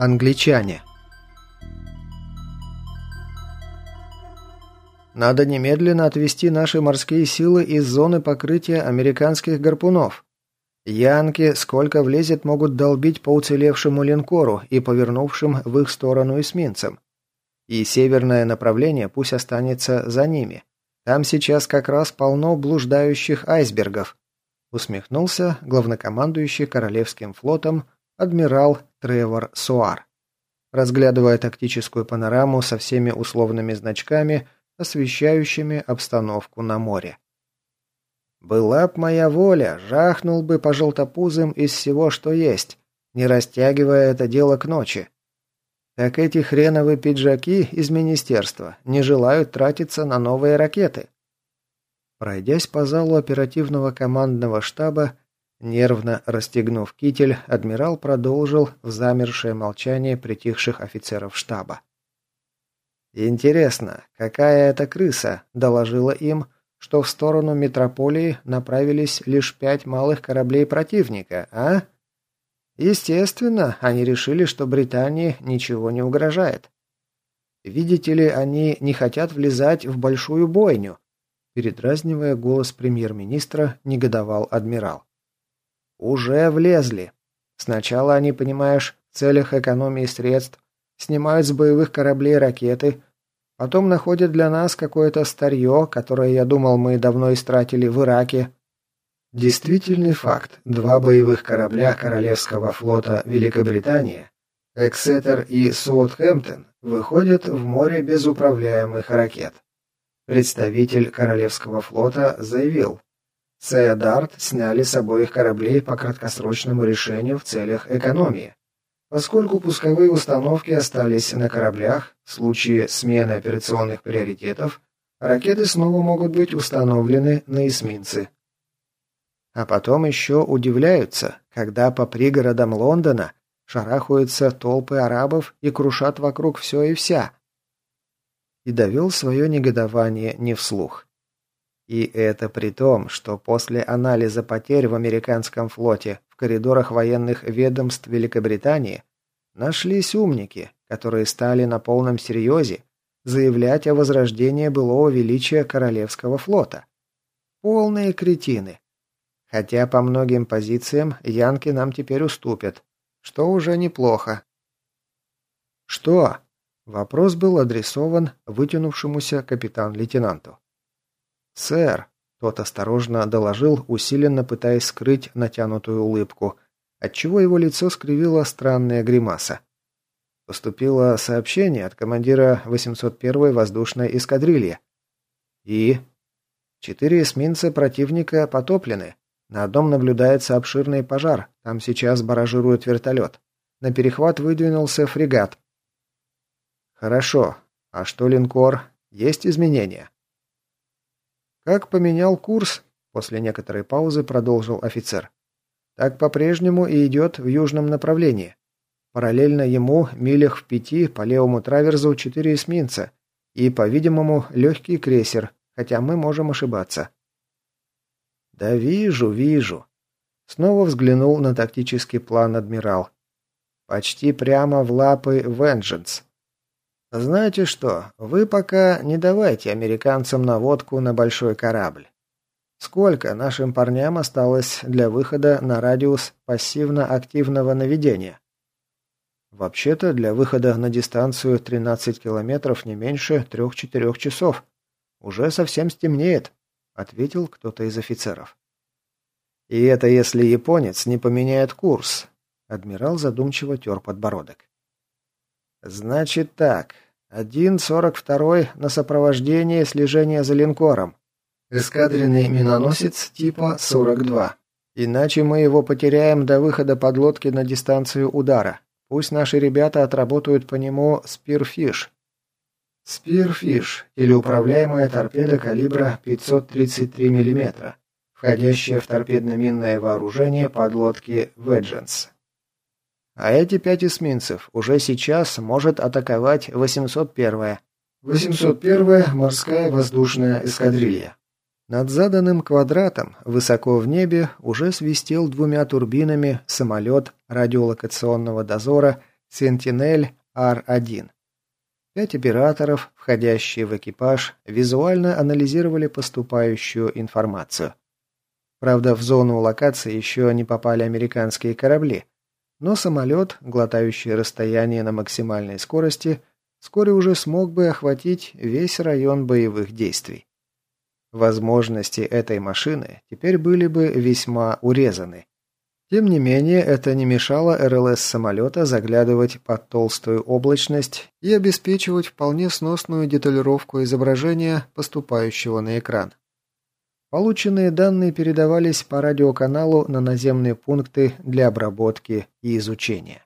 Англичане. Надо немедленно отвести наши морские силы из зоны покрытия американских гарпунов. Янки, сколько влезет, могут долбить по уцелевшему линкору и повернувшим в их сторону эсминцам. И северное направление пусть останется за ними. Там сейчас как раз полно блуждающих айсбергов. Усмехнулся главнокомандующий Королевским флотом адмирал Тревор Суар, разглядывая тактическую панораму со всеми условными значками, освещающими обстановку на море. «Была б моя воля, жахнул бы по желтопузым из всего, что есть, не растягивая это дело к ночи. Так эти хреновые пиджаки из министерства не желают тратиться на новые ракеты». Пройдясь по залу оперативного командного штаба, Нервно расстегнув китель, адмирал продолжил в замершее молчание притихших офицеров штаба. «Интересно, какая это крыса?» – доложила им, что в сторону метрополии направились лишь пять малых кораблей противника, а? Естественно, они решили, что Британии ничего не угрожает. Видите ли, они не хотят влезать в большую бойню. Передразнивая голос премьер-министра, негодовал адмирал. Уже влезли. Сначала они, понимаешь, в целях экономии средств снимают с боевых кораблей ракеты, потом находят для нас какое-то старье, которое, я думал, мы давно истратили в Ираке. Действительный факт. Два боевых корабля Королевского флота Великобритании, Эксетер и Саутгемптон, выходят в море без управляемых ракет. Представитель Королевского флота заявил, Сея сняли с обоих кораблей по краткосрочному решению в целях экономии. Поскольку пусковые установки остались на кораблях, в случае смены операционных приоритетов, ракеты снова могут быть установлены на эсминцы. А потом еще удивляются, когда по пригородам Лондона шарахаются толпы арабов и крушат вокруг все и вся. И довел свое негодование не вслух. И это при том, что после анализа потерь в американском флоте в коридорах военных ведомств Великобритании нашлись умники, которые стали на полном серьезе заявлять о возрождении былого величия Королевского флота. Полные кретины. Хотя по многим позициям янки нам теперь уступят, что уже неплохо. «Что?» Вопрос был адресован вытянувшемуся капитан-лейтенанту. «Сэр», – тот осторожно доложил, усиленно пытаясь скрыть натянутую улыбку, отчего его лицо скривило странная гримаса. Поступило сообщение от командира 801-й воздушной эскадрильи. И... Четыре эсминца противника потоплены. На одном наблюдается обширный пожар, там сейчас баражирует вертолет. На перехват выдвинулся фрегат. Хорошо. А что линкор? Есть изменения? Как поменял курс, после некоторой паузы продолжил офицер. Так по-прежнему и идет в южном направлении. Параллельно ему, милях в пяти, по левому траверзу четыре эсминца и, по-видимому, легкий крейсер, хотя мы можем ошибаться. «Да вижу, вижу». Снова взглянул на тактический план адмирал. «Почти прямо в лапы Vengeance. «Знаете что, вы пока не давайте американцам наводку на большой корабль. Сколько нашим парням осталось для выхода на радиус пассивно-активного наведения?» «Вообще-то для выхода на дистанцию 13 километров не меньше 3-4 часов. Уже совсем стемнеет», — ответил кто-то из офицеров. «И это если японец не поменяет курс», — адмирал задумчиво тер подбородок. «Значит так. Один сорок второй на сопровождение слежения за линкором. Эскадренный миноносец типа 42. Иначе мы его потеряем до выхода подлодки на дистанцию удара. Пусть наши ребята отработают по нему спирфиш. Спирфиш или управляемая торпеда калибра 533 мм, входящая в торпедно-минное вооружение подлодки «Ведженс». А эти пять эсминцев уже сейчас может атаковать 801-я. 801-я морская воздушная эскадрилья. Над заданным квадратом, высоко в небе, уже свистел двумя турбинами самолет радиолокационного дозора Sentinel R1. Пять операторов, входящие в экипаж, визуально анализировали поступающую информацию. Правда, в зону локации еще не попали американские корабли, но самолет, глотающий расстояние на максимальной скорости, вскоре уже смог бы охватить весь район боевых действий. Возможности этой машины теперь были бы весьма урезаны. Тем не менее, это не мешало РЛС самолета заглядывать под толстую облачность и обеспечивать вполне сносную деталировку изображения, поступающего на экран. Полученные данные передавались по радиоканалу на наземные пункты для обработки и изучения.